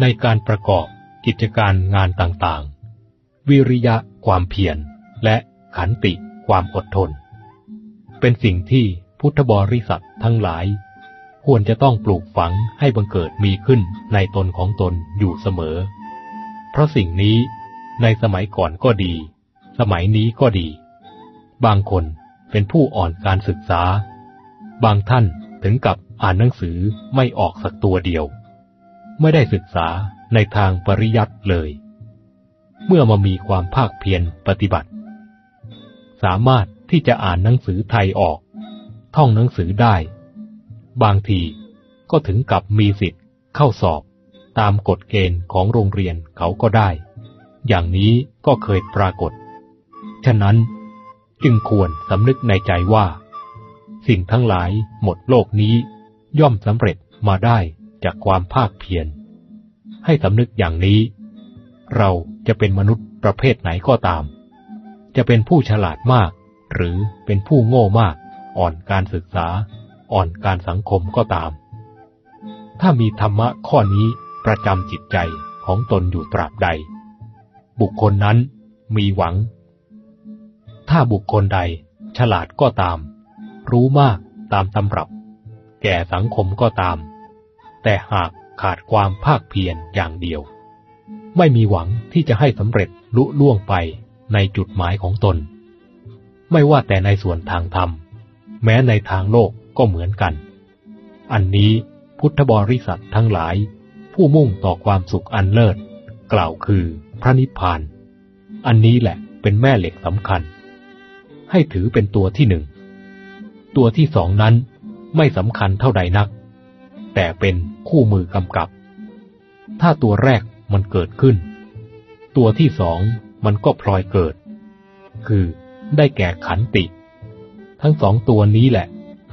ในการประกอบกิจการงานต่างๆ วิริยะความเพียรและขันติความอดทน เป็นสิ่งที่พุทธบริษัททั้งหลาย ควรจะต้องปลูกฝังให้บังเกิดมีขึ้นในตนของตนอยู่เสมอ เพราะสิ่งนี้ในสมัยก่อนก็ดี สมัยนี้ก็ดี บางคนเป็นผู้อ่อนการศึกษา บางท่านถึงกับอ่านหนังสือไม่ออกสักตัวเดียว ไม่ได้ศึกษาในทางปริยัติเลย เมื่อมามีความภาคเพียรปฏิบัติ สามารถที่จะอ่านหนังสือไทยออก ท่องหนังสือได้ บางทีก็ถึงกับมีสิทธิ์เข้าสอบตามกฎเกณฑ์ของโรงเรียนเขาก็ได้ อย่างนี้ก็เคยปรากฏ ฉะนั้นจึงควรสำนึกในใจว่า สิ่งทั้งหลายหมดโลกนี้ย่อมสำเร็จมาได้จากความภาคเพียร ให้สำนึกอย่างนี้ เราจะเป็นมนุษย์ประเภทไหนก็ตาม จะเป็นผู้ฉลาดมาก หรือเป็นผู้โง่มาก อ่อนการศึกษา อ่อนการสังคมก็ตาม ถ้ามีธรรมะข้อนี้ประจำจิตใจของตนอยู่ตราบใด บุคคลนั้นมีหวัง ถ้าบุคคลใดฉลาดก็ตาม รู้มากตามตำรับ แก่สังคมก็ตาม แต่หาก ขาดความภาคเพียรอย่างเดียว ไม่มีหวังที่จะให้สำเร็จลุล่วงไปในจุดหมายของตน ไม่ว่าแต่ในส่วนทางธรรม แม้ในทางโลกก็เหมือนกัน อันนี้พุทธบริษัททั้งหลาย ผู้มุ่งต่อความสุขอันเลิศ กล่าวคือพระนิพพาน อันนี้แหละเป็นแม่เหล็กสำคัญ ให้ถือเป็นตัวที่หนึ่ง ตัวที่สองนั้นไม่สำคัญเท่าใดนัก แต่เป็นคู่มือกำกับ ถ้าตัวแรกมันเกิดขึ้น ตัวที่สองมันก็พลอยเกิด คือได้แก่ขันติ ทั้งสองตัวนี้แหละ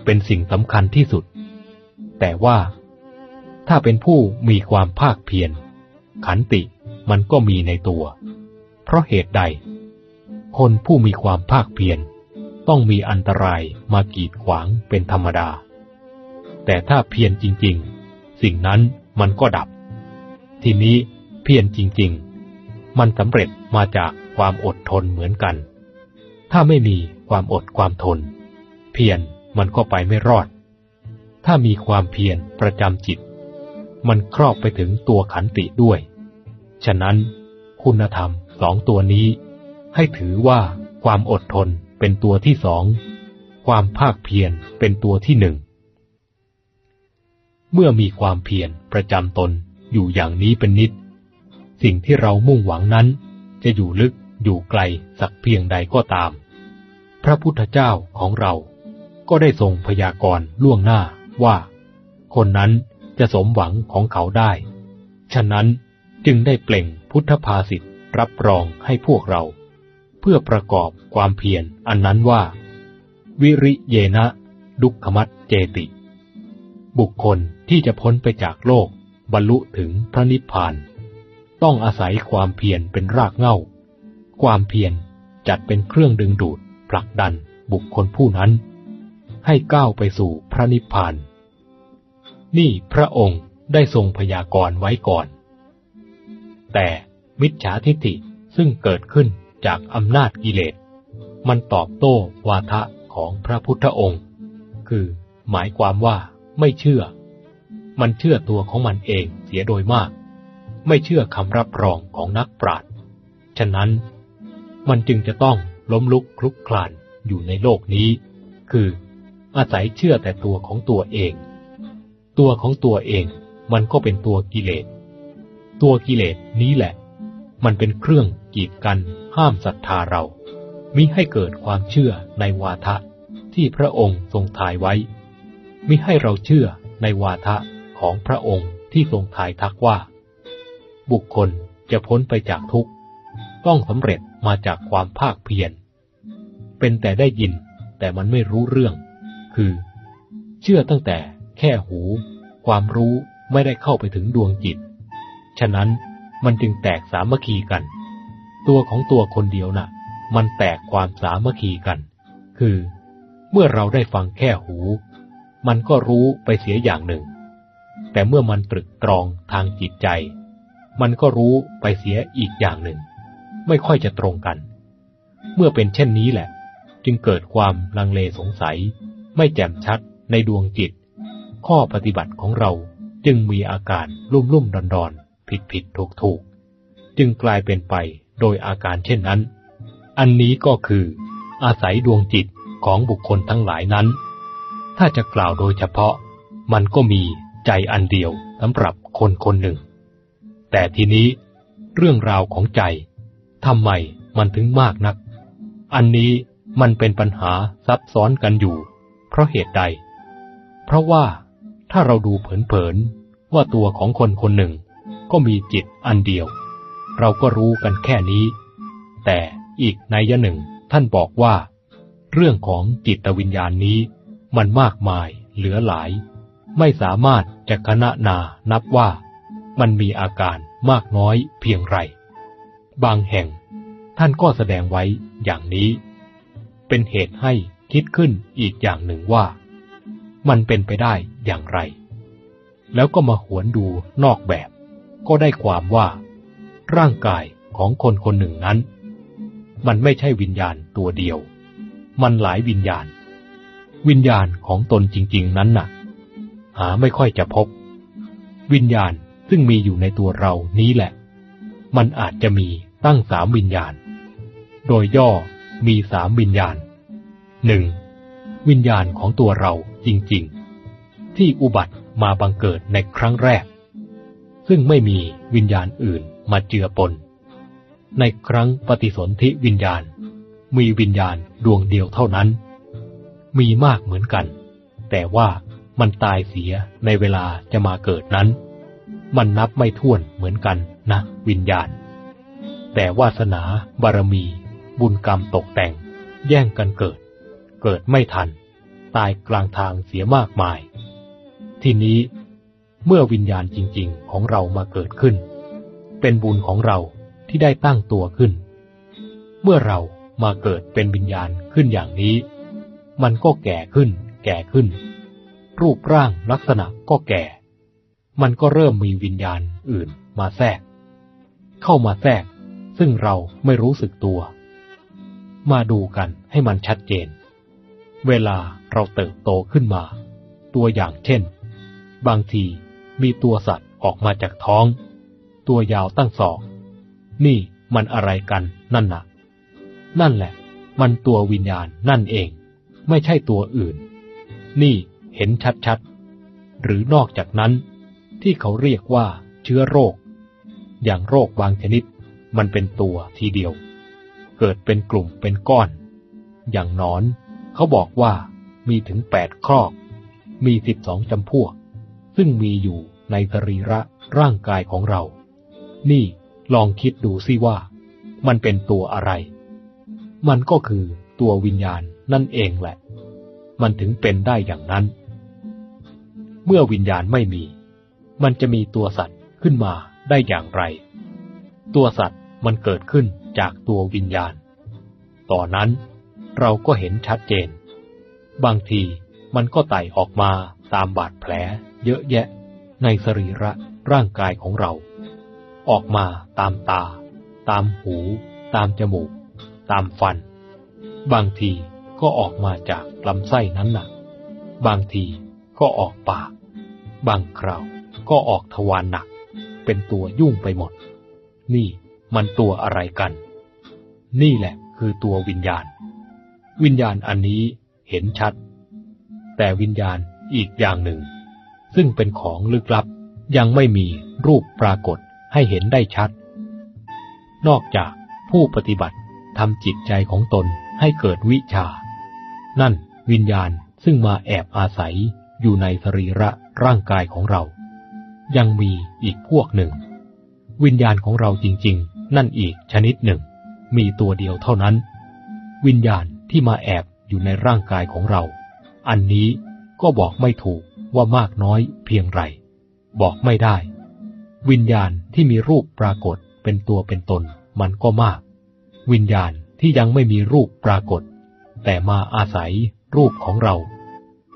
เป็นสิ่งสำคัญที่สุด แต่ว่าถ้าเป็นผู้มีความภาคเพียรขันติมันก็มีในตัว เพราะเหตุใด คนผู้มีความภาคเพียรต้องมีอันตรายมากีดขวางเป็นธรรมดา แต่ถ้าเพียรจริง ๆ สิ่งนั้นมันก็ดับ ทีนี้เพียรจริง ๆ มันสำเร็จมาจากความอดทนเหมือนกัน ถ้าไม่มีความอดความทน เพียรมันก็ไปไม่รอด ถ้ามีความเพียรประจำจิต มันครอบไปถึงตัวขันติด้วย ฉะนั้นคุณธรรมสองตัวนี้ ให้ถือว่าความอดทนเป็นตัวที่สอง ความภาคเพียรเป็นตัวที่หนึ่ง เมื่อมีความเพียรประจำตนอยู่อย่างนี้เป็นนิด สิ่งที่เรามุ่งหวังนั้น จะอยู่ลึกอยู่ไกลสักเพียงใดก็ตาม พระพุทธเจ้าของเราก็ได้ทรงพยากรณ์ล่วงหน้าว่า คนนั้นจะสมหวังของเขาได้ ฉะนั้นจึงได้เปล่งพุทธภาษิตรับรองให้พวกเรา เพื่อประกอบความเพียรอันนั้นว่า วิริเยนะ ดุขมัตเจติ บุคคลที่จะพ้นไปจากโลก บรรลุถึงพระนิพพาน ต้องอาศัยความเพียรเป็นรากเหง้า ความเพียรจัดเป็นเครื่องดึงดูดผลักดันบุคคลผู้นั้น ให้ก้าวไปสู่พระนิพพาน นี่พระองค์ได้ทรงพยากรณ์ไว้ก่อน แต่มิจฉาทิฏฐิซึ่งเกิดขึ้นจากอำนาจกิเลส มันตอบโต้วาทะของพระพุทธองค์ คือหมายความว่า ไม่เชื่อ มันเชื่อตัวของมันเองเสียโดยมาก ไม่เชื่อคำรับรองของนักปราชญ์ฉะนั้น มันจึงจะต้องล้มลุกคลุกคลานอยู่ในโลกนี้ คืออาศัยเชื่อแต่ตัวของตัวเอง ตัวของตัวเองมันก็เป็นตัวกิเลส ตัวกิเลสนี้แหละ มันเป็นเครื่องกีดกันห้ามศรัทธาเรามิให้เกิดความเชื่อในวาทะที่พระองค์ทรงทายไว้ มิให้เราเชื่อในวาทะของพระองค์ที่ทรงทายทักว่า บุคคลจะพ้นไปจากทุกข์ ต้องสำเร็จมาจากความภาคเพียรเป็นแต่ได้ยินแต่มันไม่รู้เรื่อง คือ เชื่อตั้งแต่แค่หู ความรู้ไม่ได้เข้าไปถึงดวงจิต ฉะนั้นมันจึงแตกสามัคคีกัน ตัวของตัวคนเดียวนะ่ะ มันแตกความสามัคคีกัน คือ เมื่อเราได้ฟังแค่หู มันก็รู้ไปเสียอย่างหนึ่ง แต่เมื่อมันตรึกตรองทางจิตใจ มันก็รู้ไปเสียอีกอย่างหนึ่ง ไม่ค่อยจะตรงกัน เมื่อเป็นเช่นนี้แหละ จึงเกิดความลังเลสงสัย ไม่แจ่มชัดในดวงจิต ข้อปฏิบัติของเราจึงมีอาการรุ่มรุ่มดอนดอนผิดผิดถูกถูกจึงกลายเป็นไปโดยอาการเช่นนั้น อันนี้ก็คือ อาศัยดวงจิตของบุคคลทั้งหลายนั้น ถ้าจะกล่าวโดยเฉพาะ มันก็มีใจอันเดียวสำหรับคนคนหนึ่ง แต่ทีนี้เรื่องราวของใจทำไมมันถึงมากนัก อันนี้มันเป็นปัญหาซับซ้อนกันอยู่ เพราะเหตุใด เพราะว่าถ้าเราดูเผินๆว่าตัวของคนคนหนึ่ง ก็มีจิตอันเดียว เราก็รู้กันแค่นี้ แต่อีกในยะหนึ่งท่านบอกว่า เรื่องของจิตวิญญาณนี้ มันมากมายเหลือหลาย ไม่สามารถจะคณะนานับว่า มันมีอาการมากน้อยเพียงไร บางแห่งท่านก็แสดงไว้อย่างนี้ เป็นเหตุให้คิดขึ้นอีกอย่างหนึ่งว่า มันเป็นไปได้อย่างไร แล้วก็มาหวนดูนอกแบบ ก็ได้ความว่า ร่างกายของคนคนหนึ่งนั้น มันไม่ใช่วิญญาณตัวเดียว มันหลายวิญญาณ วิญญาณของตนจริง ๆ นั้นน่ะ หาไม่ค่อยจะพบ วิญญาณซึ่งมีอยู่ในตัวเรานี้แหละ มันอาจจะมีตั้งสามวิญญาณ โดยย่อมีสามวิญญาณหนึ่งวิญญาณของตัวเราจริง ๆ ที่อุบัติมาบังเกิดในครั้งแรก ซึ่งไม่มีวิญญาณอื่นมาเจือปน ในครั้งปฏิสนธิวิญญาณ มีวิญญาณดวงเดียวเท่านั้น มีมากเหมือนกัน แต่ว่ามันตายเสียในเวลาจะมาเกิดนั้น มันนับไม่ถ้วนเหมือนกันนะวิญญาณ แต่วาสนาบารมี บุญกรรมตกแต่ง แย่งกันเกิด เกิดไม่ทัน ตายกลางทางเสียมากมาย ทีนี้เมื่อวิญญาณจริง ๆ ของเรามาเกิดขึ้น เป็นบุญของเราที่ได้ตั้งตัวขึ้น เมื่อเรามาเกิดเป็นวิญญาณขึ้นอย่างนี้ มันก็แก่ขึ้น แก่ขึ้น รูปร่างลักษณะก็แก่ มันก็เริ่มมีวิญญาณอื่นมาแทรก เข้ามาแทรก ซึ่งเราไม่รู้สึกตัว มาดูกันให้มันชัดเจน เวลาเราเติบโตขึ้นมา ตัวอย่างเช่น บางทีมีตัวสัตว์ออกมาจากท้อง ตัวยาวตั้งศอก นี่มันอะไรกันนั่นนะ่ะ นั่นแหละ มันตัววิญญาณนั่นเอง ไม่ใช่ตัวอื่น นี่เห็นชัดๆ หรือนอกจากนั้น ที่เขาเรียกว่าเชื้อโรค อย่างโรคบางชนิดมันเป็นตัวทีเดียว เกิดเป็นกลุ่มเป็นก้อน อย่างนอน เขาบอกว่ามีถึงแปดครอก มีสิบสองจำพวก ซึ่งมีอยู่ในสรีระร่างกายของเรา นี่ลองคิดดูสิว่า มันเป็นตัวอะไร มันก็คือตัววิญญาณ นั่นเองแหละ มันถึงเป็นได้อย่างนั้น เมื่อวิญญาณไม่มี มันจะมีตัวสัตว์ขึ้นมาได้อย่างไร ตัวสัตว์มันเกิดขึ้นจากตัววิญญาณ ต่อนนั้นเราก็เห็นชัดเจน บางทีมันก็ไต่ออกมาตามบาดแผลเยอะแยะในสรีระร่างกายของเรา ออกมาตามตา ตามหู ตามจมูก ตามฟัน บางที ก็ออกมาจากลำไส้นั้นหนัก บางทีก็ออกปาก บางคราวก็ออกทวารหนัก เป็นตัวยุ่งไปหมด นี่มันตัวอะไรกัน นี่แหละคือตัววิญญาณ วิญญาณอันนี้เห็นชัด แต่วิญญาณอีกอย่างหนึ่ง ซึ่งเป็นของลึกลับยังไม่มีรูปปรากฏให้เห็นได้ชัด นอกจากผู้ปฏิบัติทำจิตใจของตนให้เกิดวิชา นั่นวิญญาณซึ่งมาแอบอาศัยอยู่ในสรีระร่างกายของเรา ยังมีอีกพวกหนึ่ง วิญญาณของเราจริง ๆ นั่นอีกชนิดหนึ่ง มีตัวเดียวเท่านั้น วิญญาณที่มาแอบอยู่ในร่างกายของเรา อันนี้ก็บอกไม่ถูกว่ามากน้อยเพียงไร บอกไม่ได้ วิญญาณที่มีรูปปรากฏเป็นตัวเป็นตนมันก็มาก วิญญาณที่ยังไม่มีรูปปรากฏ แต่มาอาศัยรูปของเรา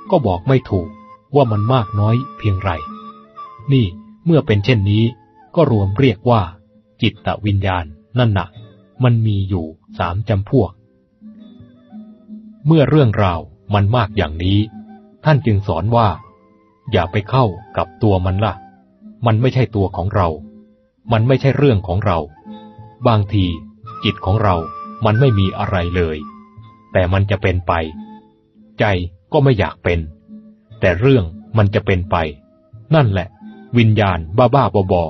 ก็บอกไม่ถูกว่ามันมากน้อยเพียงไร นี่เมื่อเป็นเช่นนี้ ก็รวมเรียกว่า จิตตวิญญาณนั่นนะมันมีอยู่สามจำพวก เมื่อเรื่องราวมันมากอย่างนี้ ท่านจึงสอนว่า อย่าไปเข้ากับตัวมันละ่ะ มันไม่ใช่ตัวของเรา มันไม่ใช่เรื่องของเรา บางทีจิตของเรามันไม่มีอะไรเลย แต่มันจะเป็นไป ใจก็ไม่อยากเป็น แต่เรื่องมันจะเป็นไป นั่นแหละ วิญญาณบ้าบ้าบอบอ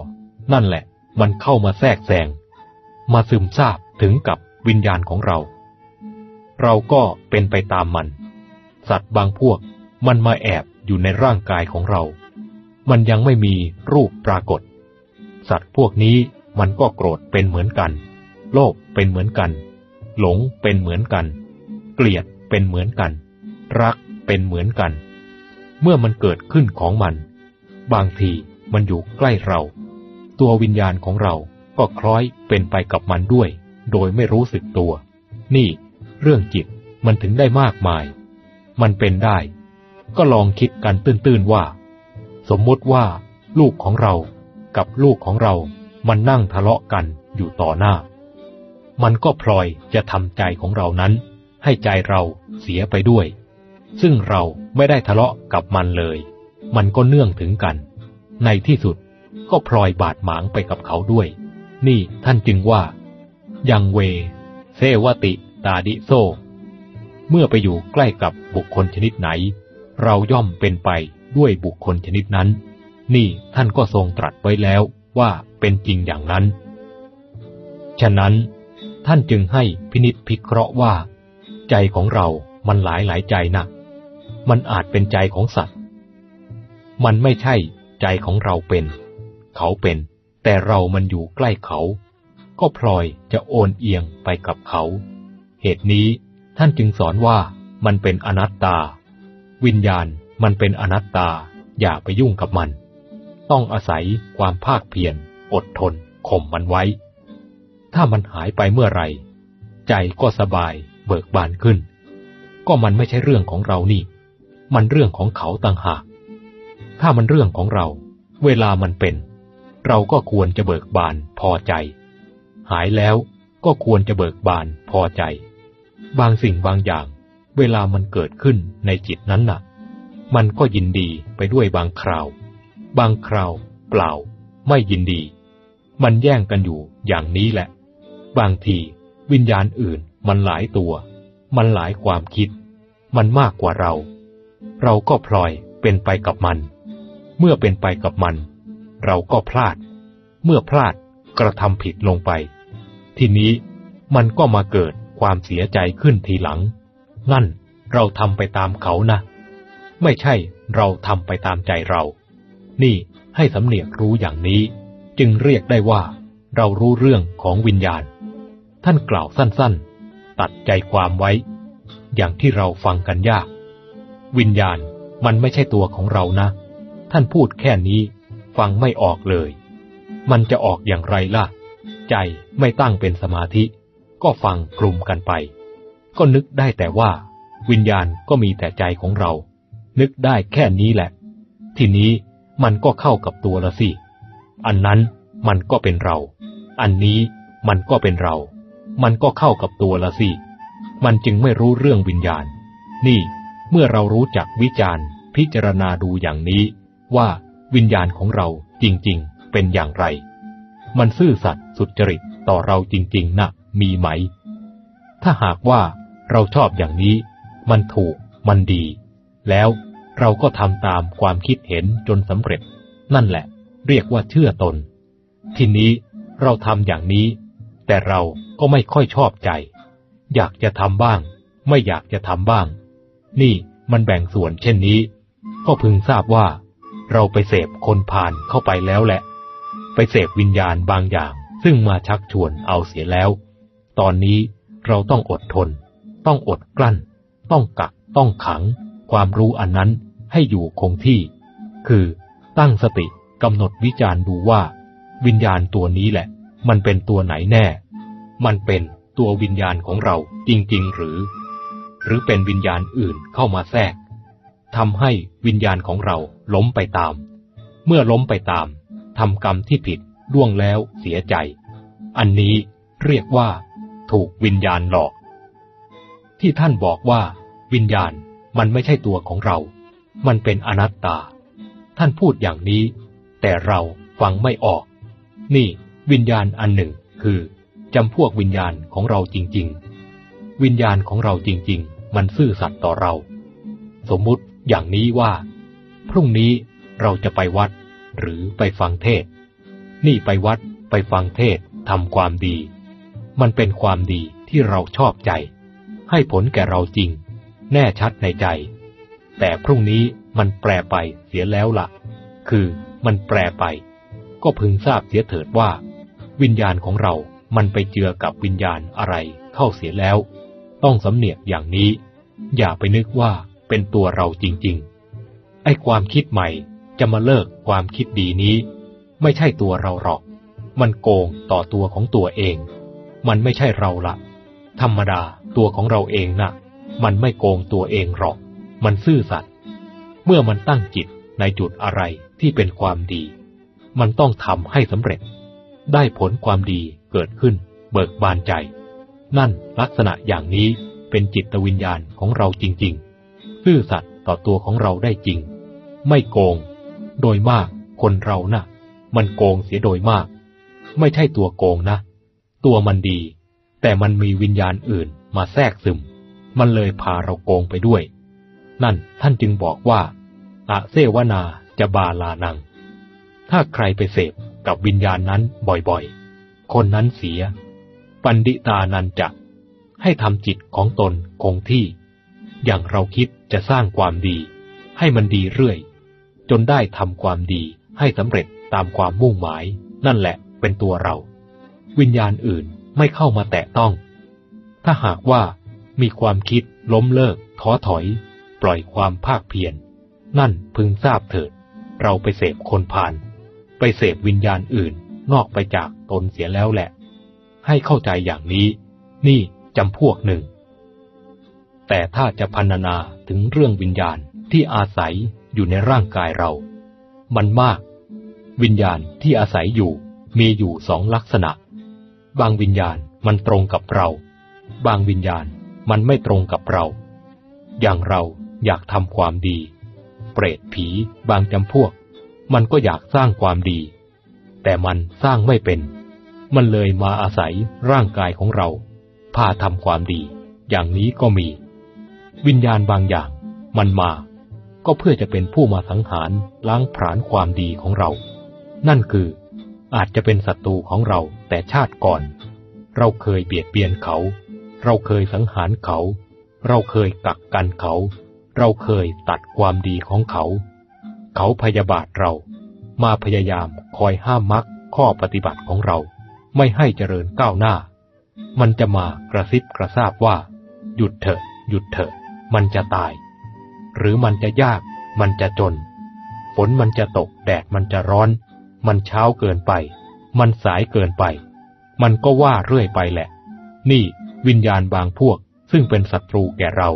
นั่นแหละ มันเข้ามาแทรกแซงมาซึมซาบถึงกับวิญญาณของเรา เราก็เป็นไปตามมัน สัตว์บางพวกมันมาแอบอยู่ในร่างกายของเรา มันยังไม่มีรูปปรากฏ สัตว์พวกนี้มันก็โกรธเป็นเหมือนกัน โลภเป็นเหมือนกัน หลงเป็นเหมือนกัน เกลียดเป็นเหมือนกัน รักเป็นเหมือนกัน เมื่อมันเกิดขึ้นของมัน บางทีมันอยู่ใกล้เรา ตัววิญญาณของเราก็คล้อยเป็นไปกับมันด้วย โดยไม่รู้สึกตัว นี่ เรื่องจิตมันถึงได้มากมาย มันเป็นได้ ก็ลองคิดกันตื้นๆว่า สมมติว่า ลูกของเรากับลูกของเรา มันนั่งทะเลาะกันอยู่ต่อหน้า มันก็พลอยจะทำใจของเรานั้น ให้ใจเราเสียไปด้วย ซึ่งเราไม่ได้ทะเลาะกับมันเลย มันก็เนื่องถึงกัน ในที่สุดก็พลอยบาดหมางไปกับเขาด้วย นี่ท่านจึงว่า ยังเว เซวติตาดิโซ เมื่อไปอยู่ใกล้กับบุคคลชนิดไหน เราย่อมเป็นไปด้วยบุคคลชนิดนั้น นี่ท่านก็ทรงตรัสไว้แล้วว่าเป็นจริงอย่างนั้น ฉะนั้นท่านจึงให้พินิษพิเคราะห์ว่า ใจของเรามันหลายหลายใจนะมันอาจเป็นใจของสัตว์ มันไม่ใช่ใจของเราเป็น เขาเป็น แต่เรามันอยู่ใกล้เขา ก็พลอยจะโอนเอียงไปกับเขา เหตุนี้ท่านจึงสอนว่ามันเป็นอนัตตา วิญญาณมันเป็นอนัตตา อย่าไปยุ่งกับมัน ต้องอาศัยความภาคเพียรอดทนข่มมันไว้ ถ้ามันหายไปเมื่อไหร่ ใจก็สบาย เบิกบานขึ้น ก็มันไม่ใช่เรื่องของเรานี่ มันเรื่องของเขาต่างหาก ถ้ามันเรื่องของเรา เวลามันเป็น เราก็ควรจะเบิกบานพอใจ หายแล้วก็ควรจะเบิกบานพอใจ บางสิ่งบางอย่าง เวลามันเกิดขึ้นในจิตนั้นน่ะ มันก็ยินดีไปด้วยบางคราว บางคราวเปล่า ไม่ยินดี มันแย่งกันอยู่อย่างนี้แหละ บางทีวิญญาณอื่น มันหลายตัว มันหลายความคิด มันมากกว่าเรา เราก็พลอยเป็นไปกับมัน เมื่อเป็นไปกับมัน เราก็พลาด เมื่อพลาดกระทำผิดลงไป ทีนี้มันก็มาเกิดความเสียใจขึ้นทีหลัง นั่นเราทำไปตามเขานะ ไม่ใช่เราทำไปตามใจเรา นี่ให้สำเนียกรู้อย่างนี้ จึงเรียกได้ว่า เรารู้เรื่องของวิญญาณ ท่านกล่าวสั้น ๆ ตัดใจความไว้ อย่างที่เราฟังกันยาก วิญญาณมันไม่ใช่ตัวของเรานะ ท่านพูดแค่นี้ฟังไม่ออกเลย มันจะออกอย่างไรล่ะ ใจไม่ตั้งเป็นสมาธิ ก็ฟังกลุ่มกันไป ก็นึกได้แต่ว่า วิญญาณก็มีแต่ใจของเรา นึกได้แค่นี้แหละ ทีนี้มันก็เข้ากับตัวละสิ อันนั้นมันก็เป็นเรา อันนี้มันก็เป็นเรา มันก็เข้ากับตัวละสิ มันจึงไม่รู้เรื่องวิญญาณ นี่เมื่อเรารู้จักวิจารณ์ พิจารณาดูอย่างนี้ ว่าวิญญาณของเราจริงๆ เป็นอย่างไร มันซื่อสัตย์สุจริตต่อเราจริงๆนะมีไหม ถ้าหากว่าเราชอบอย่างนี้ มันถูก มันดี แล้วเราก็ทำตามความคิดเห็นจนสำเร็จ นั่นแหละ เรียกว่าเชื่อตน ทีนี้เราทำอย่างนี้ แต่เราก็ไม่ค่อยชอบใจ อยากจะทำบ้าง ไม่อยากจะทำบ้าง นี่มันแบ่งส่วนเช่นนี้ ก็พึงทราบว่า เราไปเสพคนผ่านเข้าไปแล้วแหละ ไปเสพวิญญาณบางอย่าง ซึ่งมาชักชวนเอาเสียแล้ว ตอนนี้เราต้องอดทน ต้องอดกลั้น ต้องกัก ต้องขัง ความรู้อันนั้นให้อยู่คงที่ คือตั้งสติกำหนดวิจารณ์ดูว่า วิญญาณตัวนี้แหละ มันเป็นตัวไหนแน่ มันเป็นตัววิญญาณของเราจริง ๆ หรือ หรือเป็นวิญญาณอื่นเข้ามาแทรกทำให้วิญญาณของเราล้มไปตาม เมื่อล้มไปตามทำกรรมที่ผิดล่วงแล้วเสียใจ อันนี้เรียกว่า ถูกวิญญาณหลอก ที่ท่านบอกว่า วิญญาณมันไม่ใช่ตัวของเรา มันเป็นอนัตตา ท่านพูดอย่างนี้ แต่เราฟังไม่ออก นี่ วิญญาณอันหนึ่งคือจำพวกวิญญาณของเราจริง ๆ วิญญาณของเราจริง ๆ มันซื่อสัตย์ต่อเรา สมมุติอย่างนี้ว่า พรุ่งนี้เราจะไปวัด หรือไปฟังเทศ นี่ไปวัดไปฟังเทศทำความดี มันเป็นความดีที่เราชอบใจ ให้ผลแก่เราจริง แน่ชัดในใจ แต่พรุ่งนี้มันแปรไปเสียแล้วละ่ะ คือมันแปรไป ก็พึงทราบเสียเถิดว่า วิญญาณของเรา มันไปเจือกับวิญญาณอะไรเข้าเสียแล้ว ต้องสำเนียกอย่างนี้ อย่าไปนึกว่าเป็นตัวเราจริง ๆ ไอ้ความคิดใหม่จะมาเลิกความคิดดีนี้ ไม่ใช่ตัวเราหรอก มันโกงต่อตัวของตัวเอง มันไม่ใช่เราละธรรมดาตัวของเราเองนะ่ะ มันไม่โกงตัวเองหรอก มันซื่อสัตย์เมื่อมันตั้งจิตในจุดอะไรที่เป็นความดี มันต้องทำให้สำเร็จ ได้ผลความดีเกิดขึ้น เบิกบานใจ นั่นลักษณะอย่างนี้เป็นจิตวิญญาณของเราจริง ๆ ซื่อสัตย์ต่อตัวของเราได้จริง ไม่โกง โดยมากคนเรานะ่ะ มันโกงเสียโดยมาก ไม่ใช่ตัวโกงนะ ตัวมันดี แต่มันมีวิญญาณอื่นมาแทรกซึม มันเลยพาเราโกงไปด้วย นั่นท่านจึงบอกว่าอะเซวนาจะบาลานัง ถ้าใครไปเสพ กับวิญญาณนั้นบ่อยๆ คนนั้นเสีย ปันดิตานันจะ ให้ทำจิตของตนคงที่ อย่างเราคิดจะสร้างความดี ให้มันดีเรื่อย จนได้ทำความดีให้สำเร็จตามความมุ่งหมาย นั่นแหละเป็นตัวเรา วิญญาณอื่นไม่เข้ามาแตะต้อง ถ้าหากว่ามีความคิดล้มเลิกท้อถอย ปล่อยความภาคเพียรนั่นพึงทราบเถิด เราไปเสพคนผ่าน ไปเสพวิญญาณอื่นนอกไปจากตนเสียแล้วแหละ ให้เข้าใจอย่างนี้ นี่จำพวกหนึ่ง แต่ถ้าจะพันนาถึงเรื่องวิญญาณที่อาศัยอยู่ในร่างกายเรา มันมาก วิญญาณที่อาศัยอยู่มีอยู่สองลักษณะ บางวิญญาณมันตรงกับเรา บางวิญญาณมันไม่ตรงกับเรา อย่างเราอยากทำความดี เปรตผีบางจำพวก มันก็อยากสร้างความดี แต่มันสร้างไม่เป็น มันเลยมาอาศัยร่างกายของเรา พาทำความดี อย่างนี้ก็มี วิญญาณบางอย่าง มันมา ก็เพื่อจะเป็นผู้มาสังหารล้างผลาญความดีของเรา นั่นคือ อาจจะเป็นศัตรูของเราแต่ชาติก่อน เราเคยเบียดเบียนเขา เราเคยสังหารเขา เราเคยกักกันเขา เราเคยตัดความดีของเขา เขาพยาบาทเรา มาพยายามคอยห้ามมักข้อปฏิบัติของเรา ไม่ให้เจริญก้าวหน้า มันจะมากระซิบกระซาบว่า หยุดเถอะ หยุดเถอะ มันจะตาย หรือมันจะยาก มันจะจน ฝนมันจะตกแดดมันจะร้อน มันเช้าเกินไป มันสายเกินไป มันก็ว่าเรื่อยไปแหละ นี่วิญญาณบางพวกซึ่งเป็นศัตรูแก่เรา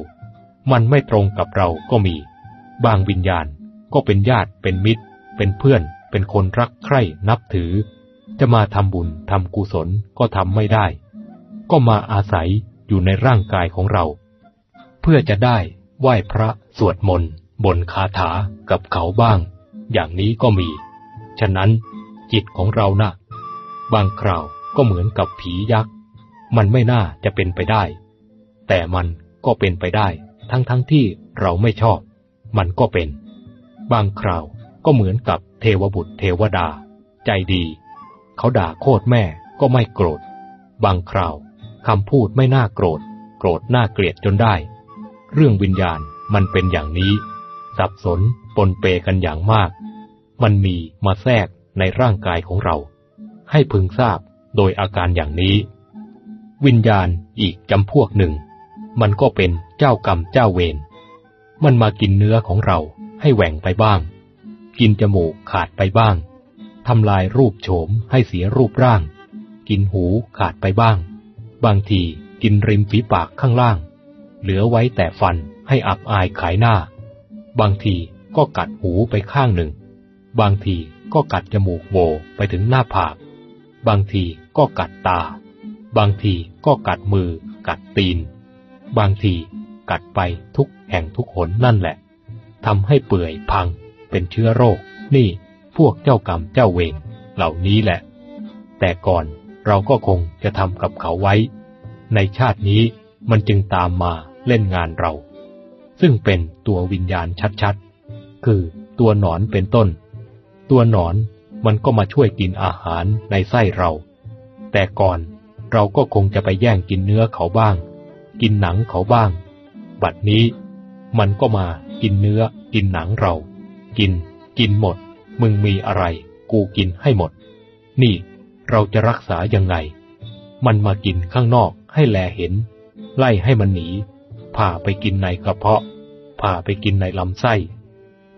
มันไม่ตรงกับเราก็มี บางวิญญาณ ก็เป็นญาติเป็นมิตร เป็นเพื่อน เป็นคนรักใคร่นับถือ จะมาทำบุญทำกุศลก็ทำไม่ได้ ก็มาอาศัยอยู่ในร่างกายของเรา เพื่อจะได้ไหว้พระสวดมนต์บนคาถากับเขาบ้าง อย่างนี้ก็มี ฉะนั้นจิตของเรานะ่ะ บางคราวก็เหมือนกับผียักษ์ มันไม่น่าจะเป็นไปได้ แต่มันก็เป็นไปได้ ทั้งๆทที่เราไม่ชอบ มันก็เป็น บางคราวก็เหมือนกับเทวบุตรเทวดา ใจดี เขาด่าโคตรแม่ก็ไม่โกรธ บางคราวคำพูดไม่น่าโกรธ โกรธน่าเกลียดจนได้ เรื่องวิญญาณมันเป็นอย่างนี้ สับสนปนเปกันอย่างมาก มันมีมาแทรกในร่างกายของเรา ให้พึงทราบโดยอาการอย่างนี้ วิญญาณอีกจำพวกหนึ่ง มันก็เป็นเจ้ากรรมเจ้าเวรมันมากินเนื้อของเรา ให้แหว่งไปบ้าง กินจมูกขาดไปบ้างทำลายรูปโฉมให้เสียรูปร่าง กินหูขาดไปบ้าง บางทีกินริมฝีปากข้างล่าง เหลือไว้แต่ฟันให้อับอายขายหน้า บางทีก็กัดหูไปข้างหนึ่ง บางทีก็กัดจมูกโวไปถึงหน้าผาก บางทีก็กัดตา บางทีก็กัดมือ กัดตีน บางทีกัดไปทุกแห่งทุกหนนั่นแหละ ทำให้เปื่อยพัง เป็นเชื้อโรค นี่พวกเจ้ากรรมเจ้าเวรเหล่านี้แหละ แต่ก่อนเราก็คงจะทำกับเขาไว้ ในชาตินี้มันจึงตามมาเล่นงานเรา ซึ่งเป็นตัววิญญาณชัดๆ คือตัวหนอนเป็นต้น ตัวหนอนมันก็มาช่วยกินอาหารในไส้เรา แต่ก่อนเราก็คงจะไปแย่งกินเนื้อเขาบ้าง กินหนังเขาบ้าง บัดนี้มันก็มา กินเนื้อ กินหนังเรา กิน กินหมด มึงมีอะไร กูกินให้หมด นี่ เราจะรักษายังไง มันมากินข้างนอกให้แลเห็น ไล่ให้มันหนีพาไปกินในกระเพาะพาไปกินในลำไส้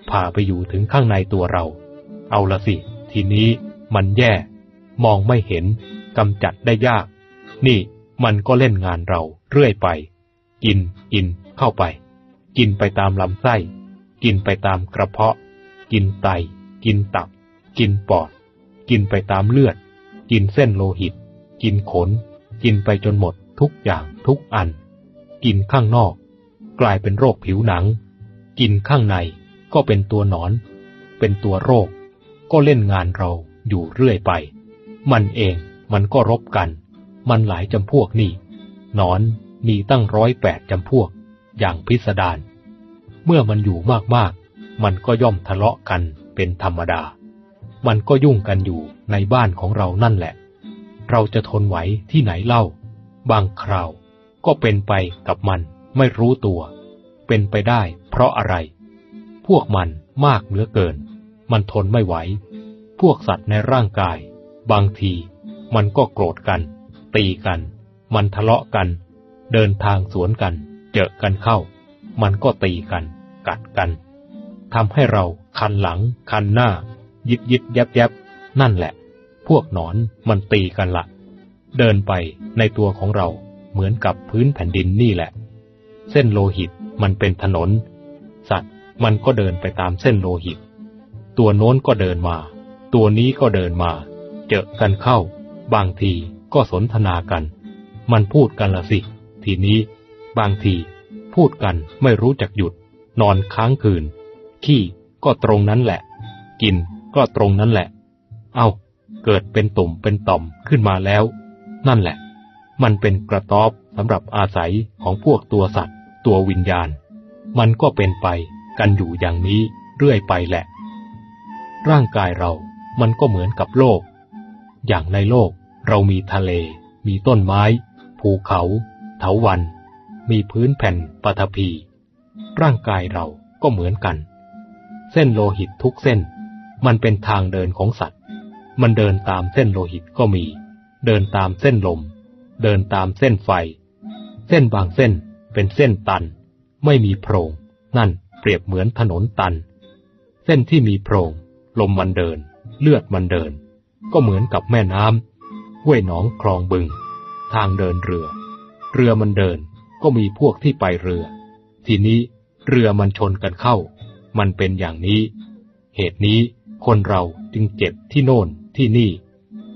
พาไปอยู่ถึงข้างในตัวเรา เอาละสิ ทีนี้มันแย่ มองไม่เห็นกำจัดได้ยาก นี่มันก็เล่นงานเราเรื่อยไป กินกินเข้าไป กินไปตามลำไส้ กินไปตามกระเพาะ กินไต กินตับ กินปอด กินไปตามเลือด กินเส้นโลหิต กินขน กินไปจนหมดทุกอย่างทุกอัน กินข้างนอก กลายเป็นโรคผิวหนัง กินข้างในก็เป็นตัวหนอน เป็นตัวโรค ก็เล่นงานเราอยู่เรื่อยไป มันเองมันก็รบกัน มันหลายจำพวกนี่ หนอนมีตั้งร้อยแปดจำพวก อย่างพิสดาร เมื่อมันอยู่มากๆ มันก็ย่อมทะเลาะกันเป็นธรรมดา มันก็ยุ่งกันอยู่ในบ้านของเรานั่นแหละ เราจะทนไหวที่ไหนเล่า บางคราวก็เป็นไปกับมันไม่รู้ตัว เป็นไปได้เพราะอะไร พวกมันมากเหลือเกิน มันทนไม่ไหว พวกสัตว์ในร่างกาย บางที มันก็โกรธกัน ตีกัน มันทะเลาะกัน เดินทางสวนกัน เจอกันเข้า มันก็ตีกัน กัดกันทำให้เราคันหลัง คันหน้า ยิบยิบยับยับนั่นแหละ พวกหนอนมันตีกันละเดินไปในตัวของเราเหมือนกับพื้นแผ่นดินนี่แหละ เส้นโลหิตมันเป็นถนน สัตว์มันก็เดินไปตามเส้นโลหิต ตัวโน้นก็เดินมา ตัวนี้ก็เดินมา เจอกันเข้า บางทีก็สนทนากัน มันพูดกันละสิ ทีนี้ บางที พูดกันไม่รู้จักหยุด นอนค้างคืน ขี้ก็ตรงนั้นแหละ กินก็ตรงนั้นแหละ เอาเกิดเป็นตุ่มเป็นต่อมขึ้นมาแล้ว นั่นแหละ มันเป็นกระต๊อบสำหรับอาศัยของพวกตัวสัตว์ ตัววิญญาณ มันก็เป็นไปกันอยู่อย่างนี้เรื่อยไปแหละ ร่างกายเรามันก็เหมือนกับโลก อย่างในโลกเรามีทะเล มีต้นไม้ ภูเขา เถาวัน มีพื้นแผ่นปฐพี ร่างกายเราก็เหมือนกัน เส้นโลหิตทุกเส้น มันเป็นทางเดินของสัตว์ มันเดินตามเส้นโลหิตก็มี เดินตามเส้นลม เดินตามเส้นไฟ เส้นบางเส้นเป็นเส้นตัน ไม่มีโพรง นั่นเปรียบเหมือนถนนตัน เส้นที่มีโพรง ลมมันเดิน เลือดมันเดิน ก็เหมือนกับแม่น้ำห้วยหนองคลองบึง ทางเดินเรือ เรือมันเดิน ก็มีพวกที่ไปเรือ ทีนี้เรือมันชนกันเข้า มันเป็นอย่างนี้ เหตุนี้คนเราจึงเจ็บที่โน่นที่นี่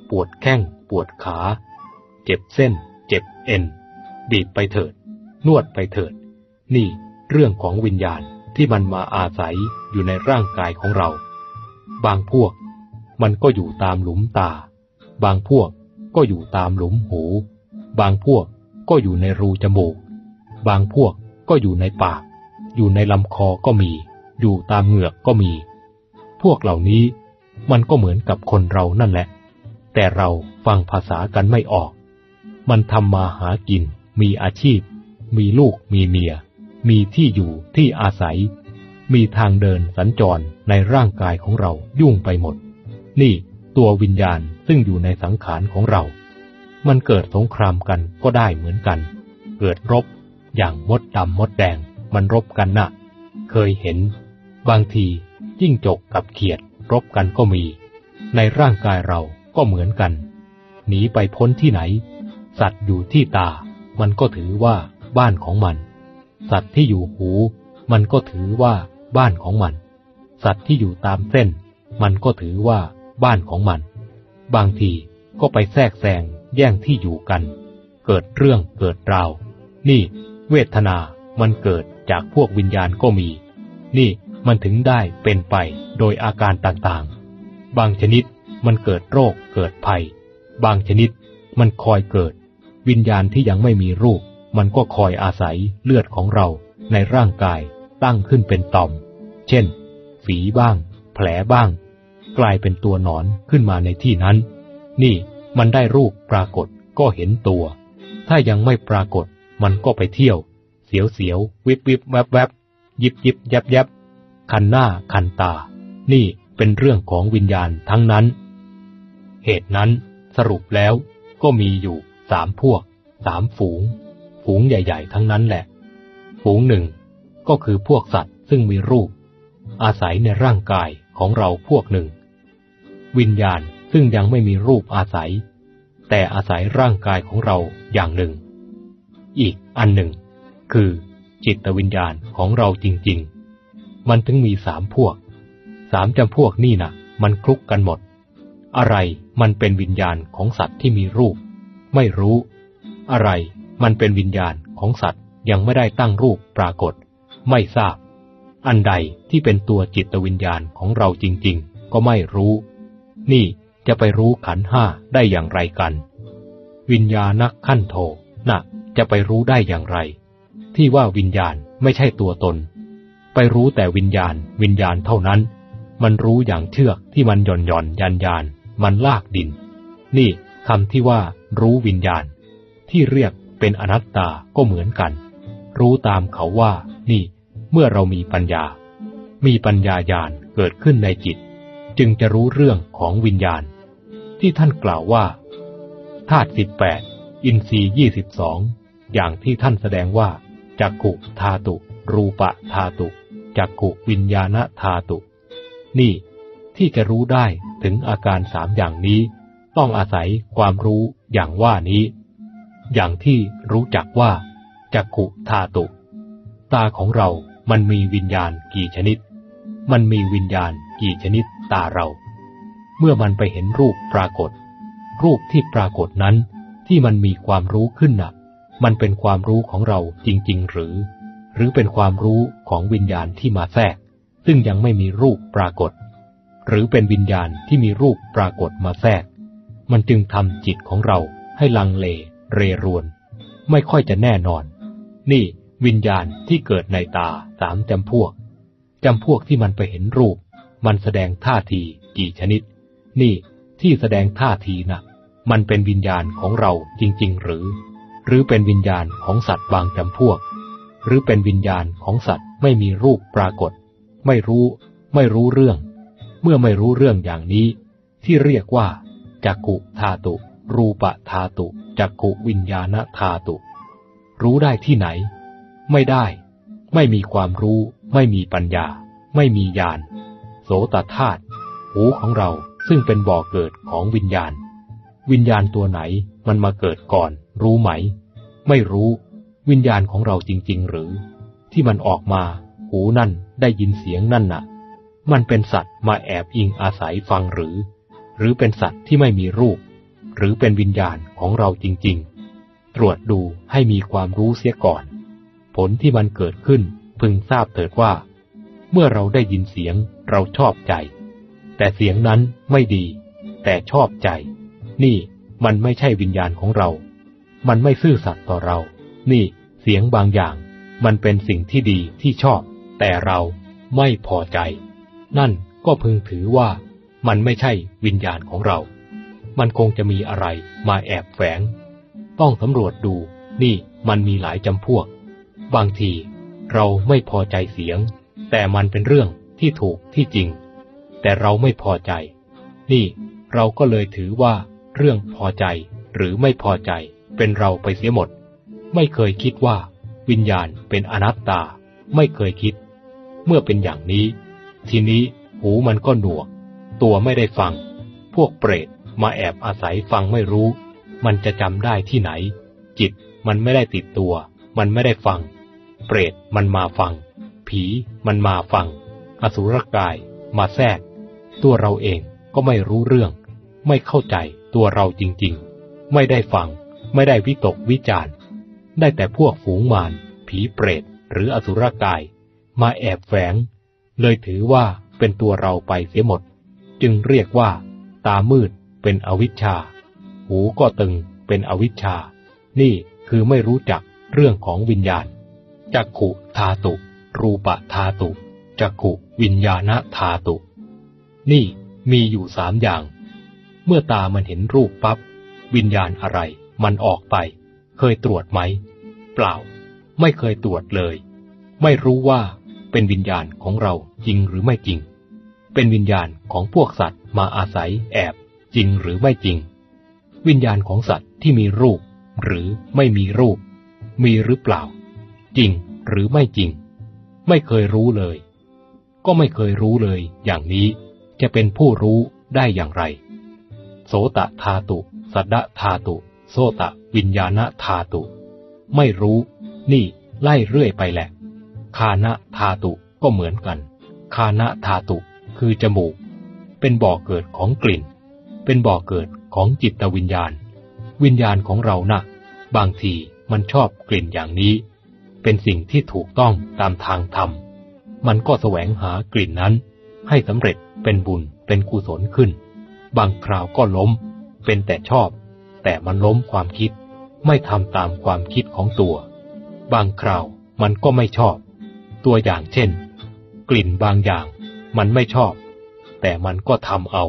ปวดแข้งปวดขา เจ็บเส้น เจ็บเอ็น บีบไปเถิด นวดไปเถิด นี่เรื่องของวิญญาณที่มันมาอาศัยอยู่ในร่างกายของเรา บางพวก มันก็อยู่ตามหลุมตา บางพวกก็อยู่ตามหลุมหู บางพวกก็อยู่ในรูจมูก บางพวกก็อยู่ในปาก อยู่ในลำคอก็มี อยู่ตามเหงือกก็มี พวกเหล่านี้มันก็เหมือนกับคนเรานั่นแหละ แต่เราฟังภาษากันไม่ออก มันทำมาหากิน มีอาชีพ มีลูกมีเมีย มีที่อยู่ที่อาศัย มีทางเดินสัญจรในร่างกายของเรายุ่งไปหมด นี่ตัววิญญาณซึ่งอยู่ในสังขารของเรา มันเกิดสงครามกันก็ได้เหมือนกัน เกิดรบ อย่างมดดำมดแดงมันรบกันนะ่ะ เคยเห็น บางทีจิ้งจกกับเขียดรบกันก็มี ในร่างกายเราก็เหมือนกัน หนีไปพ้นที่ไหน สัตว์อยู่ที่ตา มันก็ถือว่าบ้านของมัน สัตว์ที่อยู่หู มันก็ถือว่าบ้านของมัน สัตว์ที่อยู่ตามเส้น มันก็ถือว่าบ้านของมัน บางทีก็ไปแทรกแซงแย่งที่อยู่กัน เกิดเรื่องเกิดราว นี่ เวทนามันเกิดจากพวกวิญญาณก็มี นี่มันถึงได้เป็นไปโดยอาการต่างๆ บางชนิดมันเกิดโรคเกิดภัย บางชนิดมันคอยเกิด วิญญาณที่ยังไม่มีรูป มันก็คอยอาศัยเลือดของเราในร่างกายตั้งขึ้นเป็นต่อม เช่น ฝีบ้าง แผลบ้าง กลายเป็นตัวหนอนขึ้นมาในที่นั้น นี่มันได้รูปปรากฏก็เห็นตัว ถ้ายังไม่ปรากฏ มันก็ไปเที่ยว เสียวเสียววิบวิบแวบแวบยิบยิบยับยับคันหน้าคันตา นี่เป็นเรื่องของวิญญาณทั้งนั้น เหตุนั้นสรุปแล้วก็มีอยู่สามพวกสามฝูง ฝูงใหญ่ ๆ ทั้งนั้นแหละ ฝูงหนึ่งก็คือพวกสัตว์ซึ่งมีรูป อาศัยในร่างกายของเราพวกหนึ่ง วิญญาณซึ่งยังไม่มีรูปอาศัย แต่อาศัยร่างกายของเราอย่างหนึ่ง อีกอันหนึ่ง คือจิตวิญญาณของเราจริง ๆ มันถึงมีสามพวก สามจำพวกนี่นะมันคลุกกันหมด อะไรมันเป็นวิญญาณของสัตว์ที่มีรูป ไม่รู้ อะไรมันเป็นวิญญาณของสัตว์ยังไม่ได้ตั้งรูปปรากฏ ไม่ทราบ อันใดที่เป็นตัวจิตวิญญาณของเราจริง ๆ ก็ไม่รู้ นี่จะไปรู้ขันห้าได้อย่างไรกัน วิญญาณขั้นโทนะ่ะ จะไปรู้ได้อย่างไร ที่ว่าวิญญาณไม่ใช่ตัวตน ไปรู้แต่วิญญาณ วิญญาณเท่านั้น มันรู้อย่างเชือกที่มันหย่อนหย่อนยันยานมันลากดิน นี่คำที่ว่ารู้วิญญาณ ที่เรียกเป็นอนัตตาก็เหมือนกัน รู้ตามเขาว่า นี่ เมื่อเรามีปัญญา มีปัญญาญาณเกิดขึ้นในจิต จึงจะรู้เรื่องของวิญญาณ ที่ท่านกล่าวว่าธาตุสิบแปดอินทรีย์ยี่สิบสอง อย่างที่ท่านแสดงว่าจักขุธาตุ รูปะธาตุจักขุวิญญาณธาตุ นี่ที่จะรู้ได้ถึงอาการสามอย่างนี้ ต้องอาศัยความรู้อย่างว่านี้ อย่างที่รู้จักว่าจักขุธาตุ ตาของเรามันมีวิญญาณกี่ชนิด มันมีวิญญาณกี่ชนิดตาเรา เมื่อมันไปเห็นรูปปรากฏ รูปที่ปรากฏนั้นที่มันมีความรู้ขึ้นน่ะ มันเป็นความรู้ของเราจริง ๆ หรือ หรือเป็นความรู้ของวิญญาณที่มาแทรก ซึ่งยังไม่มีรูปปรากฏ หรือเป็นวิญญาณที่มีรูปปรากฏมาแทรก มันจึงทำจิตของเราให้ลังเล เรรวน ไม่ค่อยจะแน่นอน นี่วิญญาณที่เกิดในตาสามจำพวกจำพวกที่มันไปเห็นรูป มันแสดงท่าทีกี่ชนิด นี่ที่แสดงท่าทีนะ่ะ มันเป็นวิญญาณของเราจริง ๆ หรือ หรือเป็นวิญญาณของสัตว์บางจำพวก หรือเป็นวิญญาณของสัตว์ไม่มีรูปปรากฏ ไม่รู้ ไม่รู้เรื่อง เมื่อไม่รู้เรื่องอย่างนี้ ที่เรียกว่าจักกุธาตุ รูปะธาตุจักกุวิญญาณธาตุ รู้ได้ที่ไหน ไม่ได้ ไม่มีความรู้ ไม่มีปัญญา ไม่มีญาณโสตธาตุหูของเราซึ่งเป็นบ่อเกิดของวิญญาณ วิญญาณตัวไหนมันมาเกิดก่อน รู้ไหม ไม่รู้วิญญาณของเราจริง ๆ หรือ ที่มันออกมา หูนั่นได้ยินเสียงนั่นน่ะ มันเป็นสัตว์มาแอบอิงอาศัยฟังหรือ หรือเป็นสัตว์ที่ไม่มีรูป หรือเป็นวิญญาณของเราจริง ๆ ตรวจดูให้มีความรู้เสียก่อน ผลที่มันเกิดขึ้นพึงทราบเถิดว่า เมื่อเราได้ยินเสียงเราชอบใจ แต่เสียงนั้นไม่ดี แต่ชอบใจ นี่มันไม่ใช่วิญญาณของเรา มันไม่ซื่อสัตย์ต่อเรา นี่เสียงบางอย่าง มันเป็นสิ่งที่ดีที่ชอบ แต่เราไม่พอใจ นั่นก็พึงถือว่ามันไม่ใช่วิญญาณของเรา มันคงจะมีอะไรมาแอบแฝง ต้องสำรวจดู นี่มันมีหลายจำพวก บางทีเราไม่พอใจเสียง แต่มันเป็นเรื่องที่ถูกที่จริง แต่เราไม่พอใจ นี่เราก็เลยถือว่าเรื่องพอใจหรือไม่พอใจ เป็นเราไปเสียหมด ไม่เคยคิดว่า วิญญาณเป็นอนัตตา ไม่เคยคิด เมื่อเป็นอย่างนี้ ทีนี้หูมันก็หนวก ตัวไม่ได้ฟัง พวกเปรตมาแอบอาศัยฟังไม่รู้ มันจะจำได้ที่ไหน จิตมันไม่ได้ติดตัว มันไม่ได้ฟัง เปรตมันมาฟัง ผีมันมาฟัง อสุรกายมาแทรก ตัวเราเองก็ไม่รู้เรื่อง ไม่เข้าใจตัวเราจริงๆ ไม่ได้ฟัง ไม่ได้วิตกวิจารณ์ ได้แต่พวกฝูงมาร ผีเปรต หรืออสุรกาย มาแอบแฝง เลยถือว่าเป็นตัวเราไปเสียหมด จึงเรียกว่า ตามืดเป็นอวิชชา หูก็ตึงเป็นอวิชชา นี่คือไม่รู้จักเรื่องของวิญญาณ จักขุธาตุ รูปะธาตุ จักขุวิญญาณธาตุ นี่มีอยู่สามอย่าง เมื่อตามันเห็นรูปปับ๊บวิญญาณอะไร มันออกไป เคยตรวจไหม เปล่า ไม่เคยตรวจเลย ไม่รู้ว่าเป็นวิญญาณของเราจริงหรือไม่จริง เป็นวิญญาณของพวกสัตว์มาอาศัยแอบ จริงหรือไม่จริง วิญญาณของสัตว์ที่มีรูป หรือไม่มีรูป มีหรือเปล่า จริงหรือไม่จริง ไม่เคยรู้เลย ก็ไม่เคยรู้เลย อย่างนี้จะเป็นผู้รู้ได้อย่างไร โสตธาตุ สัดดธาตุ โสตะวิญญาณธาตุ ไม่รู้ นี่ ไล่เรื่อยไปแหละ คานะธาตุก็เหมือนกัน คานะธาตุคือจมูก เป็นบ่อเกิดของกลิ่น เป็นบ่อเกิดของจิตวิญญาณ วิญญาณของเรานะ่ะ บางทีมันชอบกลิ่นอย่างนี้ เป็นสิ่งที่ถูกต้องตามทางธรรม มันก็แสวงหากลิ่นนั้น ให้สำเร็จเป็นบุญเป็นกุศลขึ้น บางคราวก็ล้ม เป็นแต่ชอบ แต่มันล้มความคิด ไม่ทำตามความคิดของตัว บางคราวมันก็ไม่ชอบ ตัวอย่างเช่น กลิ่นบางอย่าง มันไม่ชอบ แต่มันก็ทำเอา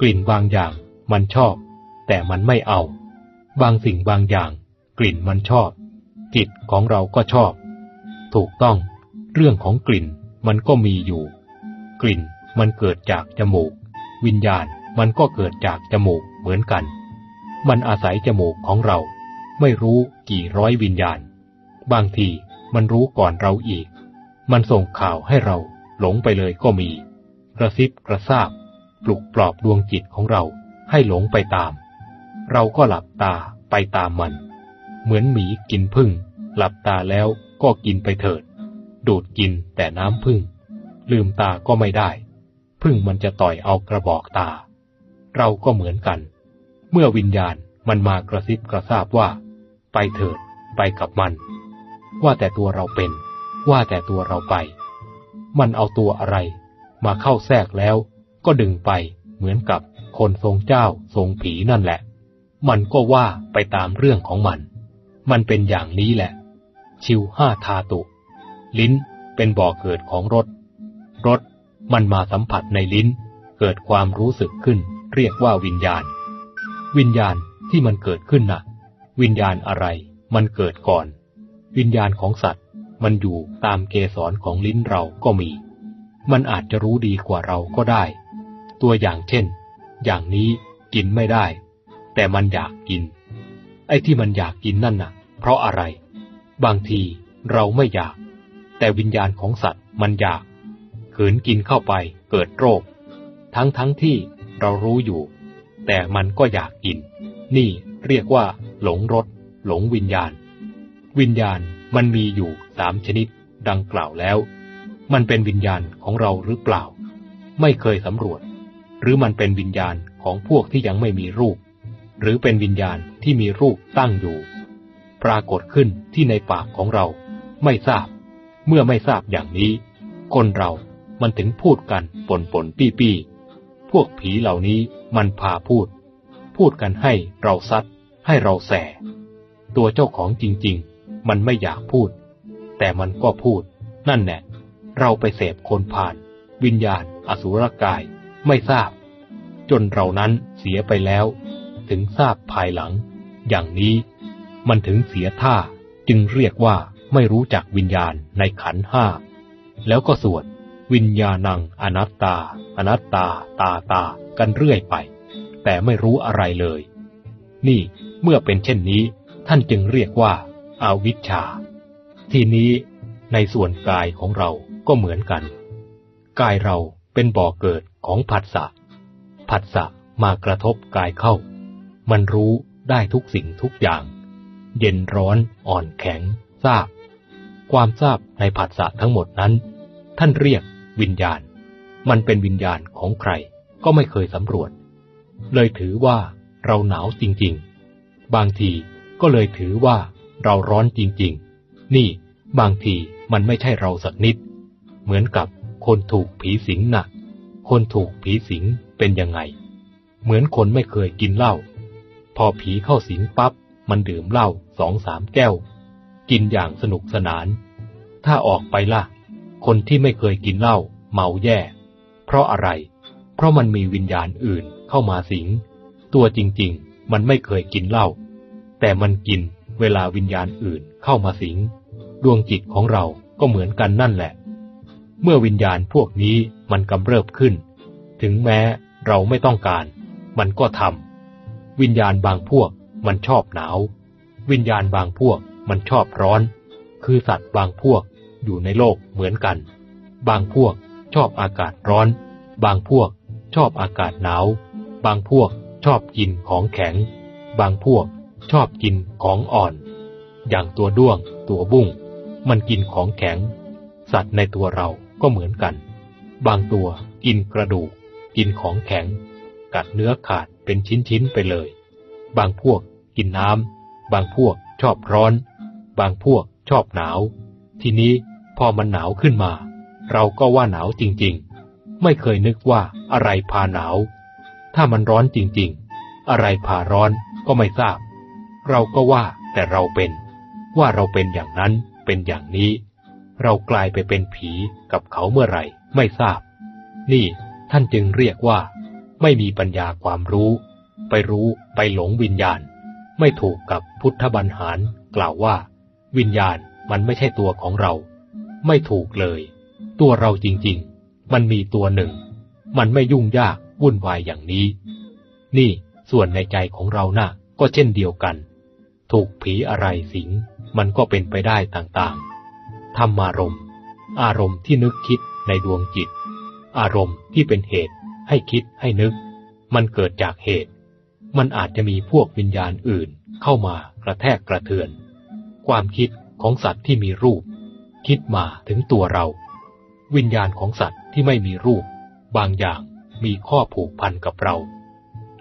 กลิ่นบางอย่าง มันชอบ แต่มันไม่เอา บางสิ่งบางอย่าง กลิ่นมันชอบ จิตของเราก็ชอบ ถูกต้อง เรื่องของกลิ่นมันก็มีอยู่ กลิ่นมันเกิดจากจมูก วิญญาณมันก็เกิดจากจมูกเหมือนกัน มันอาศัยจมูกของเรา ไม่รู้กี่ร้อยวิญญาณ บางทีมันรู้ก่อนเราอีก มันส่งข่าวให้เราหลงไปเลยก็มี กระซิบกระซาบ ปลุกปลอบดวงจิตของเราให้หลงไปตาม เราก็หลับตาไปตามมัน เหมือนหมีกินพึ่ง หลับตาแล้วก็กินไปเถิด ดูดกินแต่น้ำพึ่ง ลืมตาก็ไม่ได้ พึ่งมันจะต่อยเอากระบอกตา เราก็เหมือนกัน เมื่อวิญญาณมันมากระซิบกระซาบว่า ไปเถิด ไปกับมัน ว่าแต่ตัวเราเป็น ว่าแต่ตัวเราไป มันเอาตัวอะไร มาเข้าแทรกแล้ว ก็ดึงไปเหมือนกับคนทรงเจ้าทรงผีนั่นแหละ มันก็ว่าไปตามเรื่องของมัน มันเป็นอย่างนี้แหละ ชิวห้าธาตุ ลิ้นเป็นบ่อเกิดของรสรสมันมาสัมผัสในลิ้น เกิดความรู้สึกขึ้น เรียกว่าวิญญาณ วิญญาณที่มันเกิดขึ้นนะ่ะ วิญญาณอะไร มันเกิดก่อน วิญญาณของสัตว์ มันอยู่ตามเกสรของลิ้นเราก็มี มันอาจจะรู้ดีกว่าเราก็ได้ ตัวอย่างเช่น อย่างนี้กินไม่ได้ แต่มันอยากกิน ไอ้ที่มันอยากกินนั่นน่ะ เพราะอะไร บางทีเราไม่อยาก แต่วิญญาณของสัตว์มันอยาก ขืนกินเข้าไปเกิดโรค ทั้งทั้งที่เรารู้อยู่ แต่มันก็อยากกิน นี่เรียกว่า หลงรสหลงวิญญาณ วิญญาณมันมีอยู่สามชนิดดังกล่าวแล้ว มันเป็นวิญญาณของเราหรือเปล่า ไม่เคยสำรวจ หรือมันเป็นวิญญาณของพวกที่ยังไม่มีรูป หรือเป็นวิญญาณที่มีรูปตั้งอยู่ ปรากฏขึ้นที่ในปากของเรา ไม่ทราบ เมื่อไม่ทราบอย่างนี้ คนเรามันถึงพูดกันปนปนปี้ปี้พวกผีเหล่านี้ มันพาพูด พูดกันให้เราซัดให้เราแสตัวเจ้าของจริง ๆ มันไม่อยากพูด แต่มันก็พูด นั่นแหละเราไปเสพคนผ่าน วิญญาณ อสุรกาย ไม่ทราบ จนเรานั้นเสียไปแล้ว ถึงทราบภายหลัง อย่างนี้ มันถึงเสียท่าจึงเรียกว่าไม่รู้จักวิญญาณในขันห้า แล้วก็สวด วิญญาณังอนัตตา อนัตตา ตาตา กันเรื่อยไป แต่ไม่รู้อะไรเลย นี่เมื่อเป็นเช่นนี้ ท่านจึงเรียกว่าอาวิชชา ทีนี้ในส่วนกายของเราก็เหมือนกัน กายเราเป็นบ่อเกิดของผัสสะ ผัสสะมากระทบกายเข้า มันรู้ได้ทุกสิ่งทุกอย่าง เย็นร้อนอ่อนแข็งทราบ ความทราบในผัสสะทั้งหมดนั้น ท่านเรียก วิญญาณ มันเป็นวิญญาณของใครก็ไม่เคยสำรวจ เลยถือว่าเราหนาวจริงๆ บางทีก็เลยถือว่าเราร้อนจริงๆ นี่บางทีมันไม่ใช่เราสักนิด เหมือนกับคนถูกผีสิงนะ่ะ คนถูกผีสิงเป็นยังไง เหมือนคนไม่เคยกินเหล้า พอผีเข้าสิงปับ๊บมันดื่มเหล้าสองสามแก้ว กินอย่างสนุกสนาน ถ้าออกไปล่ะ คนที่ไม่เคยกินเหล้าเมาแย่ เพราะอะไร เพราะมันมีวิญญาณอื่นเข้ามาสิง ตัวจริง ๆ มันไม่เคยกินเหล้าแต่มันกินเวลาวิญญาณอื่นเข้ามาสิง ดวงจิตของเราก็เหมือนกันนั่นแหละ เมื่อวิญญาณพวกนี้มันกำเริบขึ้น ถึงแม้เราไม่ต้องการ มันก็ทำวิญญาณบางพวกมันชอบหนาว วิญญาณบางพวกมันชอบร้อน คือสัตว์บางพวก อยู่ในโลกเหมือนกัน บางพวกชอบอากาศร้อน บางพวกชอบอากาศหนาว บางพวกชอบกินของแข็ง บางพวกชอบกินของอ่อน อย่างตัวด้วง ตัวบุ้ง มันกินของแข็ง สัตว์ในตัวเราก็เหมือนกัน บางตัวกินกระดูก กินของแข็ง กัดเนื้อขาดเป็นชิ้นๆไปเลย บางพวกกินน้ำบางพวกชอบร้อน บางพวกชอบหนาว ทีนี้ พอมันหนาวขึ้นมา เราก็ว่าหนาวจริงๆ ไม่เคยนึกว่าอะไรพาหนาว ถ้ามันร้อนจริงๆ อะไรพาร้อนก็ไม่ทราบ เราก็ว่าแต่เราเป็น ว่าเราเป็นอย่างนั้นเป็นอย่างนี้ เรากลายไปเป็นผีกับเขาเมื่อไหร่ไม่ทราบ นี่ท่านจึงเรียกว่า ไม่มีปัญญาความรู้ ไปรู้ไปหลงวิญญาณ ไม่ถูกกับพุทธบัญหารกล่าวว่า วิญญาณมันไม่ใช่ตัวของเรา ไม่ถูกเลย ตัวเราจริงๆ มันมีตัวหนึ่ง มันไม่ยุ่งยากวุ่นวายอย่างนี้ นี่ส่วนในใจของเรานะ่ะ ก็เช่นเดียวกัน ถูกผีอะไรสิง มันก็เป็นไปได้ต่างๆ ธรรมารมณ์ อารมณ์ที่นึกคิดในดวงจิต อารมณ์ที่เป็นเหตุให้คิดให้นึก มันเกิดจากเหตุ มันอาจจะมีพวกวิญญาณอื่นเข้ามากระแทกกระเทือน ความคิดของสัตว์ที่มีรูป คิดมาถึงตัวเรา วิญญาณของสัตว์ที่ไม่มีรูป บางอย่างมีข้อผูกพันกับเรา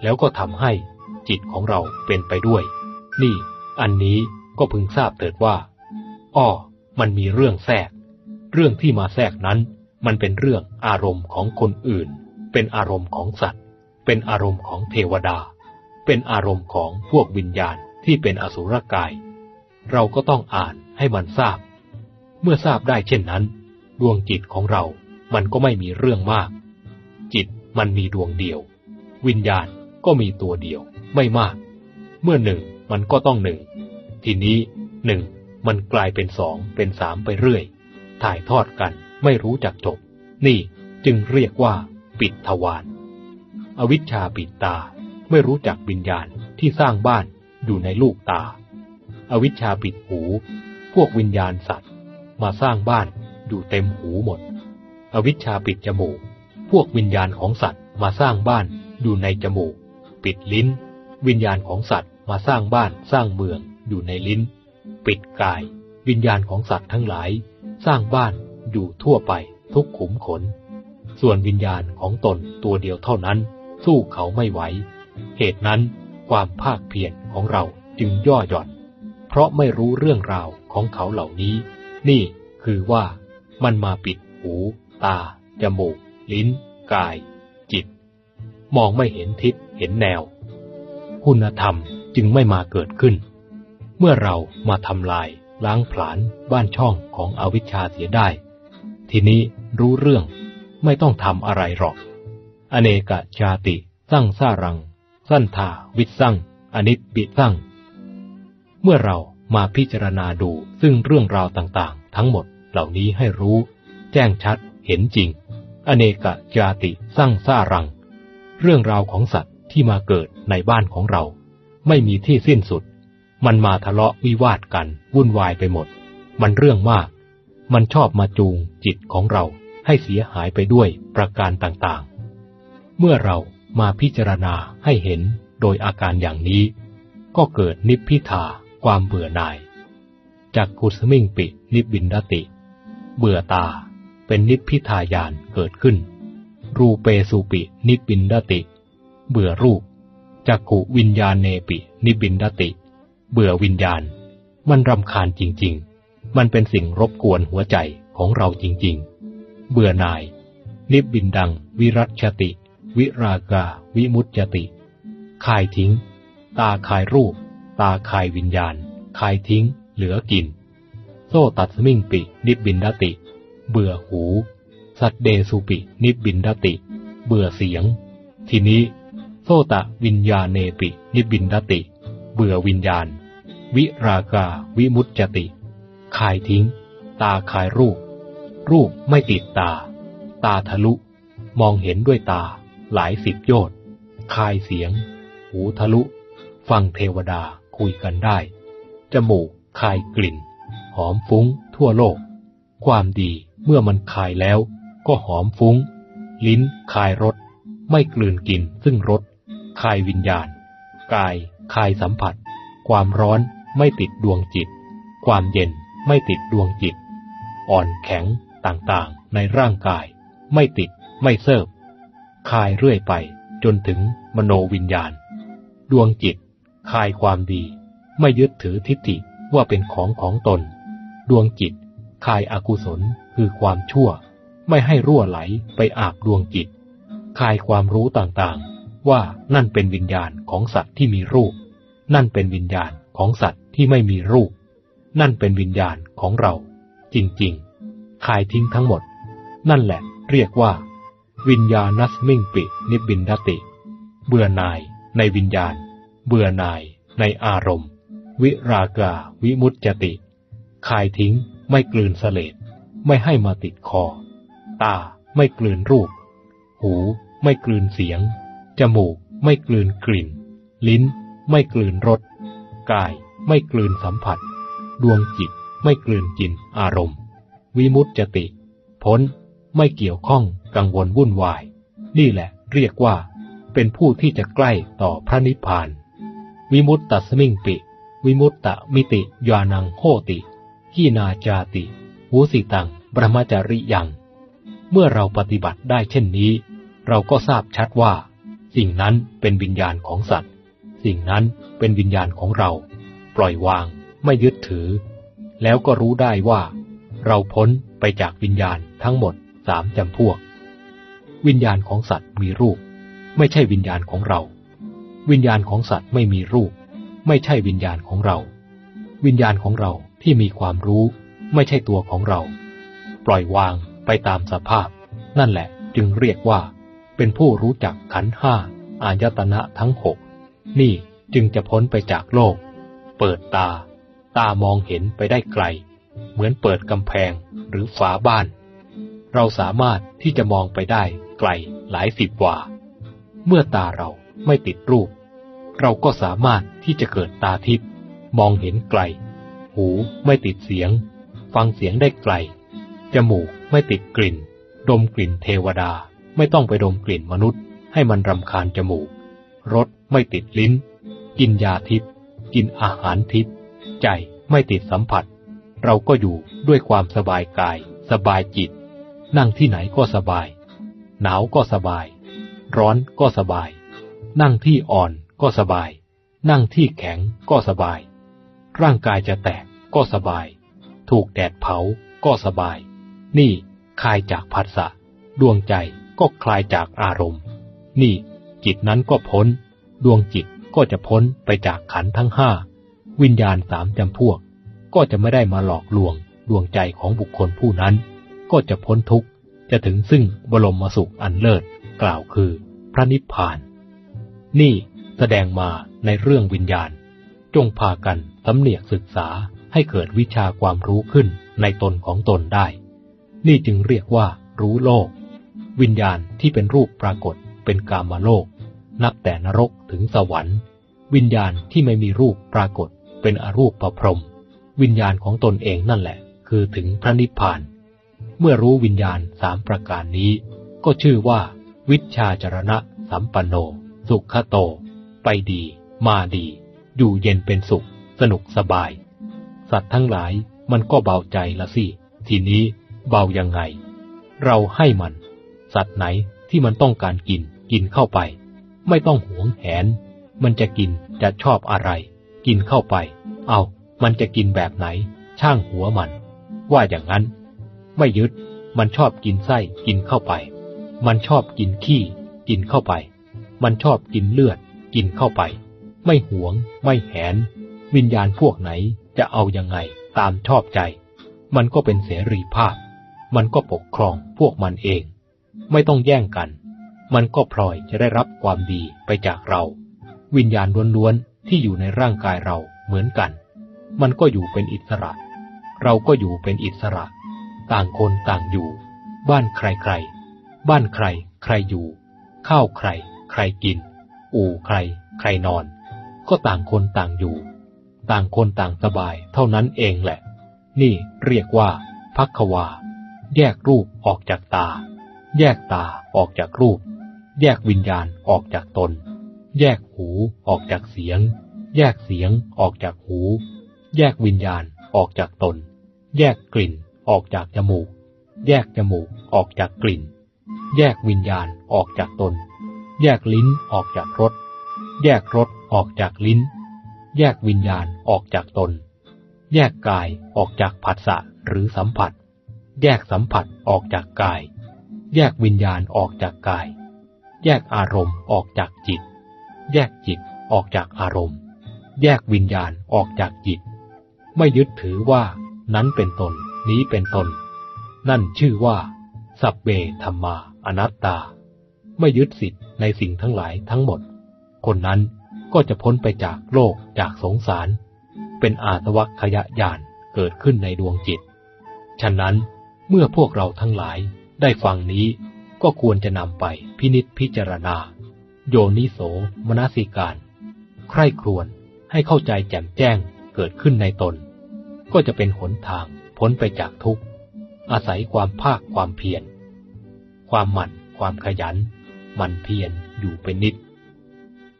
แล้วก็ทำให้จิตของเราเป็นไปด้วย นี่ อันนี้ก็พึงทราบเถิดว่า อ้อ มันมีเรื่องแทรก เรื่องที่มาแทรกนั้น มันเป็นเรื่องอารมณ์ของคนอื่น เป็นอารมณ์ของสัตว์ เป็นอารมณ์ของเทวดา เป็นอารมณ์ของพวกวิญญาณที่เป็นอสุรกาย เราก็ต้องอ่านให้มันทราบ เมื่อทราบได้เช่นนั้น ดวงจิตของเรา มันก็ไม่มีเรื่องมาก จิตมันมีดวงเดียว วิญญาณก็มีตัวเดียว ไม่มาก เมื่อหนึ่งมันก็ต้องหนึ่ง ทีนี้หนึ่งมันกลายเป็นสองเป็นสามไปเรื่อย ถ่ายทอดกันไม่รู้จักจบ นี่จึงเรียกว่า ปิดทวารอวิชชาปิดตา ไม่รู้จักวิญญาณที่สร้างบ้านอยู่ในลูกตา อวิชชาปิดหู พวกวิญญาณสัตว มาสร้างบ้านอยู่เต็มหูหมด อวิชชาปิดจมูก พวกวิญญาณของสัตว์มาสร้างบ้านอยู่ในจมูก ปิดลิ้น วิญญาณของสัตว์มาสร้างบ้านสร้างเมืองอยู่ในลิ้น ปิดกาย วิญญาณของสัตว์ทั้งหลาย สร้างบ้านอยู่ทั่วไปทุกขุมขน ส่วนวิญญาณของตนตัวเดียวเท่านั้น สู้เขาไม่ไหว เหตุนั้นความภาคเพียรของเราจึงย่อหย่อน เพราะไม่รู้เรื่องราวของเขาเหล่านี้ นี่คือว่ามันมาปิดหู ตา จมูก ลิ้น กาย จิต มองไม่เห็นทิศเห็นแนว คุณธรรมจึงไม่มาเกิดขึ้น เมื่อเรามาทำลาย ล้างผลาญบ้านช่องของอวิชชาเสียได้ ทีนี้รู้เรื่องไม่ต้องทำอะไรหรอก อเนกชาติสร้างสร้ารัง สั้นทาวิสั่งอนิจปิสั่ง เมื่อเรา มาพิจารณาดูซึ่งเรื่องราวต่างๆ ทั้งหมดเหล่านี้ให้รู้ แจ้งชัดเห็นจริง อเนกชาติสร้างสร้ารัง เรื่องราวของสัตว์ที่มาเกิดในบ้านของเรา ไม่มีที่สิ้นสุด มันมาทะเลาะวิวาทกันวุ่นวายไปหมด มันเรื่องมาก มันชอบมาจูงจิตของเราให้เสียหายไปด้วยประการต่างๆ เมื่อเรามาพิจารณาให้เห็นโดยอาการอย่างนี้ ก็เกิดนิพพิทา ความเบื่อหน่าย จากกุสมิงปิ นิบินดติ เบื่อตา เป็นนิพพิทายานเกิดขึ้น รูเปสุปิ นิบินดติ เบื่อรูปจักขุวิญญาณเนปิ นิบินดติ เบื่อวิญญาณ มันรำคาญจริง ๆ มันเป็นสิ่งรบกวนหัวใจของเราจริง ๆ เบื่อหน่าย นิบินดัง วิรัชติ วิรากา วิมุตจติคายทิ้ง ตาคายรูป ตาคายวิญญาณ คายทิ้ง เหลือกิน โซตัดสมิงปิ นิบบินดติ เบื่อหู สัตเดสุปิ นิบบินดติ เบื่อเสียง ทีนี้ โซตะวิญญาเนปิ นิบบินดติ เบื่อวิญญาณ วิรากาวิมุตจติ คายทิ้ง ตาคายรูป รูปไม่ติดตา ตาทะลุ มองเห็นด้วยตา หลายสิบโยชน์คายเสียง หูทะลุ ฟังเทวดา คุยกันได้ จมูกคายกลิ่น หอมฟุ้งทั่วโลก ความดีเมื่อมันคายแล้ว ก็หอมฟุ้ง ลิ้นคายรสไม่กลืนกินซึ่งรสคายวิญญาณ กายคายสัมผัส ความร้อนไม่ติดดวงจิต ความเย็นไม่ติดดวงจิต อ่อนแข็งต่างๆ ในร่างกาย ไม่ติดไม่เสิบคายเรื่อยไปจนถึงมโนวิญญาณ ดวงจิต คายความดี ไม่ยึดถือทิฏฐิว่าเป็นของของตน ดวงจิตคายอากุศลคือความชั่ว ไม่ให้รั่วไหลไปอาบดวงจิตคายความรู้ต่างๆ ว่านั่นเป็นวิญญาณของสัตว์ที่มีรูป นั่นเป็นวิญญาณของสัตว์ที่ไม่มีรูป นั่นเป็นวิญญาณของเรา จริงๆคายทิ้งทั้งหมด นั่นแหละ เรียกว่า วิญญาณัสมิงปิ นิบินดติ เบื่อหน่ายในวิญญาณ เบื่อหน่ายในอารมณ์ วิรากาวิมุตจติ คายทิ้งไม่กลืนเสลดไม่ให้มาติดคอ ตาไม่กลืนรูป หูไม่กลืนเสียง จมูกไม่กลืนกลิ่น ลิ้นไม่กลืนรส กายไม่กลืนสัมผัส ดวงจิตไม่กลืนกินอารมณ์ วิมุตจติ พ้นไม่เกี่ยวข้องกังวลวุ่นวาย นี่แหละเรียกว่า เป็นผู้ที่จะใกล้ต่อพระนิพพาน วิมุตตสมิงปิ วิมุตตมิติยานังโหติขีนาจาติหูสิตังบรมจาริยัง เมื่อเราปฏิบัติได้เช่นนี้ เราก็ทราบชัดว่า สิ่งนั้นเป็นวิญญาณของสัตว์ สิ่งนั้นเป็นวิญญาณของเรา ปล่อยวาง ไม่ยึดถือ แล้วก็รู้ได้ว่า เราพ้นไปจากวิญญาณทั้งหมดสามจำพวก วิญญาณของสัตว์มีรูป ไม่ใช่วิญญาณของเรา วิญญาณของสัตว์ไม่มีรูป ไม่ใช่วิญญาณของเรา วิญญาณของเราที่มีความรู้ ไม่ใช่ตัวของเรา ปล่อยวางไปตามสภาพ นั่นแหละจึงเรียกว่า เป็นผู้รู้จักขันห้าอายตนะทั้งหกนี่จึงจะพ้นไปจากโลก เปิดตา ตามองเห็นไปได้ไกล เหมือนเปิดกำแพงหรือฝาบ้าน เราสามารถที่จะมองไปได้ไกลหลายสิบวาเมื่อตาเราไม่ติดรูป เราก็สามารถที่จะเกิดตาทิพย์มองเห็นไกล หูไม่ติดเสียง ฟังเสียงได้ไกล จมูกไม่ติดกลิ่น ดมกลิ่นเทวดา ไม่ต้องไปดมกลิ่นมนุษย์ ให้มันรำคาญจมูก รสไม่ติดลิ้น กินยาทิพย์กินอาหารทิพย์ใจไม่ติดสัมผัส เราก็อยู่ด้วยความสบายกาย สบายจิต นั่งที่ไหนก็สบาย หนาวก็สบาย ร้อนก็สบาย นั่งที่อ่อน ก็สบาย นั่งที่แข็งก็สบาย ร่างกายจะแตกก็สบาย ถูกแดดเผาก็สบาย นี่คลายจากผัสสะดวงใจก็คลายจากอารมณ์ นี่ จิตนั้นก็พ้น ดวงจิตก็จะพ้นไปจากขันทั้งห้าวิญญาณสามจำพวก ก็จะไม่ได้มาหลอกลวงดวงใจของบุคคลผู้นั้น ก็จะพ้นทุกข์จะถึงซึ่งบรมสุขอันเลิศกล่าวคือ พระนิพพาน นี่ แสดงมาในเรื่องวิญญาณ จงพากันสำเนียกศึกษาให้เกิดวิชาความรู้ขึ้นในตนของตนได้ นี่จึงเรียกว่ารู้โลก วิญญาณที่เป็นรูปปรากฏเป็นกามโลก นับแต่นรกถึงสวรรค์ วิญญาณที่ไม่มีรูปปรากฏเป็นอรูปประพรม วิญญาณของตนเองนั่นแหละ คือถึงพระนิพพาน เมื่อรู้วิญญาณสามประการนี้ ก็ชื่อว่า วิชาจรณะสัมปันโน สุขโต ไปดี มาดี อยู่เย็นเป็นสุข สนุกสบาย สัตว์ทั้งหลายมันก็เบาใจละสิ ทีนี้เบายังไง เราให้มัน สัตว์ไหนที่มันต้องการกิน กินเข้าไป ไม่ต้องหวงแหน มันจะกินจะชอบอะไร กินเข้าไป เอามันจะกินแบบไหน ช่างหัวมัน ว่าอย่างนั้น ไม่ยึด มันชอบกินไส้กินเข้าไป มันชอบกินขี้ กินเข้าไป มันชอบกินเลือด กินเข้าไป ไม่หวง ไม่แหน วิญญาณพวกไหนจะเอายังไงตามชอบใจ มันก็เป็นเสรีภาพ มันก็ปกครองพวกมันเอง ไม่ต้องแย่งกัน มันก็พลอยจะได้รับความดีไปจากเรา วิญญาณล้วนๆที่อยู่ในร่างกายเราเหมือนกัน มันก็อยู่เป็นอิสระ เราก็อยู่เป็นอิสระ ต่างคนต่างอยู่ บ้านใครๆ บ้านใคร ใครอยู่ ข้าวใคร ใครกิน อู่ใคร ใครนอน ก็ต่างคนต่างอยู่ ต่างคนต่างสบายเท่านั้นเองแหละ นี่เรียกว่าพักวา แยกรูปออกจากตา แยกตาออกจากรูป แยกวิญญาณออกจากตน แยกหูออกจากเสียง แยกเสียงออกจากหู แยกวิญญาณออกจากตน แยกกลิ่นออกจากจมูก แยกจมูกออกจากกลิ่น แยกวิญญาณออกจากตน แยกลิ้นออกจากรส แยกรสออกจากลิ้น แยกวิญญาณออกจากตน แยกกายออกจากผัสสะหรือสัมผัส แยกสัมผัสออกจากกาย แยกวิญญาณออกจากกาย แยกอารมณ์ออกจากจิต แยกจิตออกจากอารมณ์ แยกวิญญาณออกจากจิต ไม่ยึดถือว่านั้นเป็นตน นี้เป็นตน นั่นชื่อว่า สัพเบธรรมาอนัตตา ไม่ยึดสิทธิ ในสิ่งทั้งหลายทั้งหมด คนนั้นก็จะพ้นไปจากโลกจากสงสาร เป็นอาสวัคยะญาณเกิดขึ้นในดวงจิต ฉะนั้นเมื่อพวกเราทั้งหลายได้ฟังนี้ก็ควรจะนำไปพินิจพิจารณา โยนิโสมนสิการ ใคร่ครวญให้เข้าใจแจ่มแจ้งเกิดขึ้นในตน ก็จะเป็นหนทางพ้นไปจากทุกข์ อาศัยความภาคความเพียร ความหมั่น ความขยัน มันเพียรอยู่เป็นนิด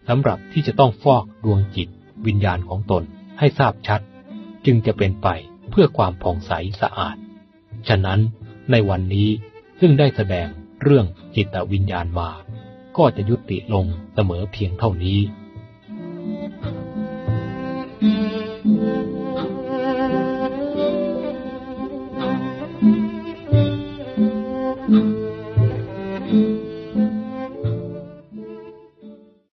สำหรับที่จะต้องฟอกดวงจิตวิญญาณของตนให้ทราบชัด จึงจะเป็นไปเพื่อความผ่องใสสะอาด ฉะนั้นในวันนี้ซึ่งได้แสดงเรื่องจิตวิญญาณมา ก็จะยุติลงเสมอเพียงเท่านี้ Thank